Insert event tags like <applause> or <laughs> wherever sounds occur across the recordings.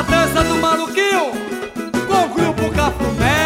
Na dança do maluquinho. Com o grupo Cafuné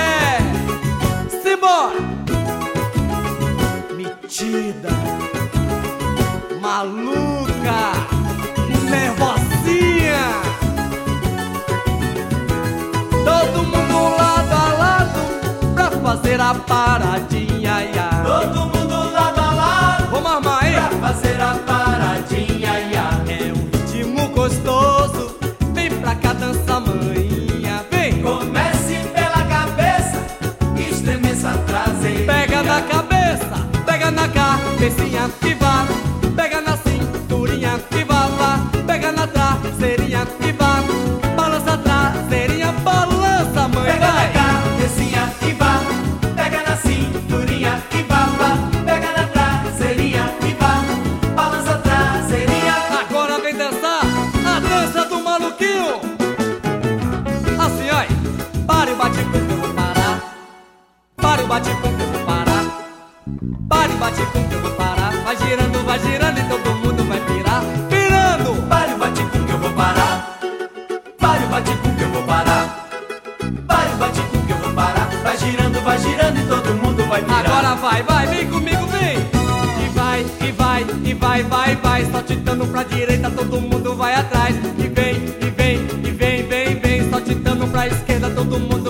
Bate que eu vou parar. Pare bate que eu vou parar. Vai girando, vai girando e todo mundo vai virar Virando! Pare o bate-com que eu vou parar. Pare o bate-com que eu vou parar. Pare o bate-com que eu vou parar. Vai girando, vai girando e todo mundo vai virar Agora vai, vai, vem comigo, vem! E vai, e vai, e vai, vai, vai. Só titando pra direita, todo mundo vai atrás. E vem, e vem, e vem, vem, vem. Só titando pra esquerda, todo mundo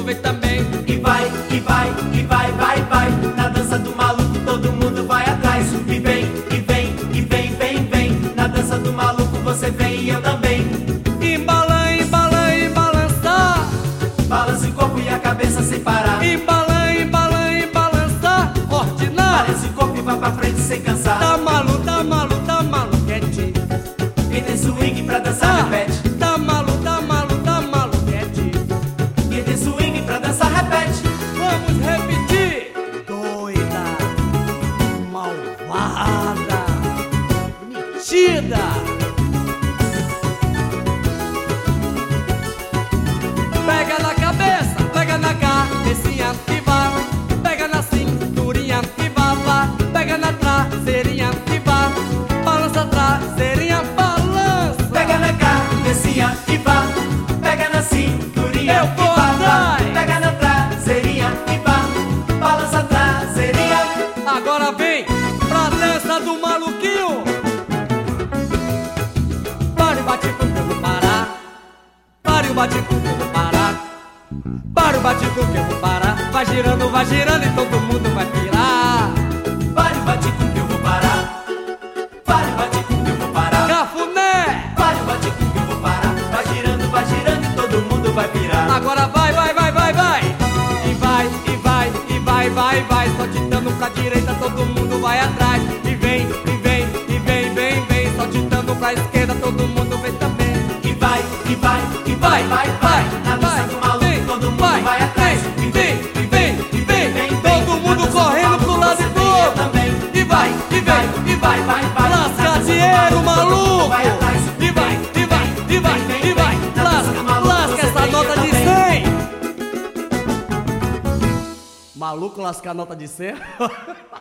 cansar Tá malu, tá malu, tá malu, quietinho. Quem tem swing pra dançar repete. Tá malu, tá malu, tá malu, quietinho. Quem tem swing pra dançar repete. Vamos repetir. Doida, malvada, metida. O bate que eu vou parar. Pare o bate que eu vou parar. Vai girando, vai girando e todo mundo vai virar. Pare o bate-com que eu vou parar Pare o bate-com que eu vou parar Cafuné! Pare o bate-com que eu vou parar Vai girando, vai girando e todo mundo vai virar Agora vai, vai, vai, vai, vai. E vai, e vai, e vai, vai, vai. Só ditando pra direita, todo mundo vai atrás. E vem, e vem, e vem, vem, vem. Só ditando pra esquerda, todo mundo vem também. E vai, e vai, vai, vai, vai Na vai, do maluco vem, todo mundo vai, vai atrás E vem, e vem, e vem, vem, todo mundo correndo pro lado e pro outro. também. E vai, e vem, e vai, vai, vai lasca dinheiro, maluco, vai atrás. E vai, e vai, e vai, e vai, lasca, lasca essa nota de também. 100. Maluco lascar a nota de 100? <laughs>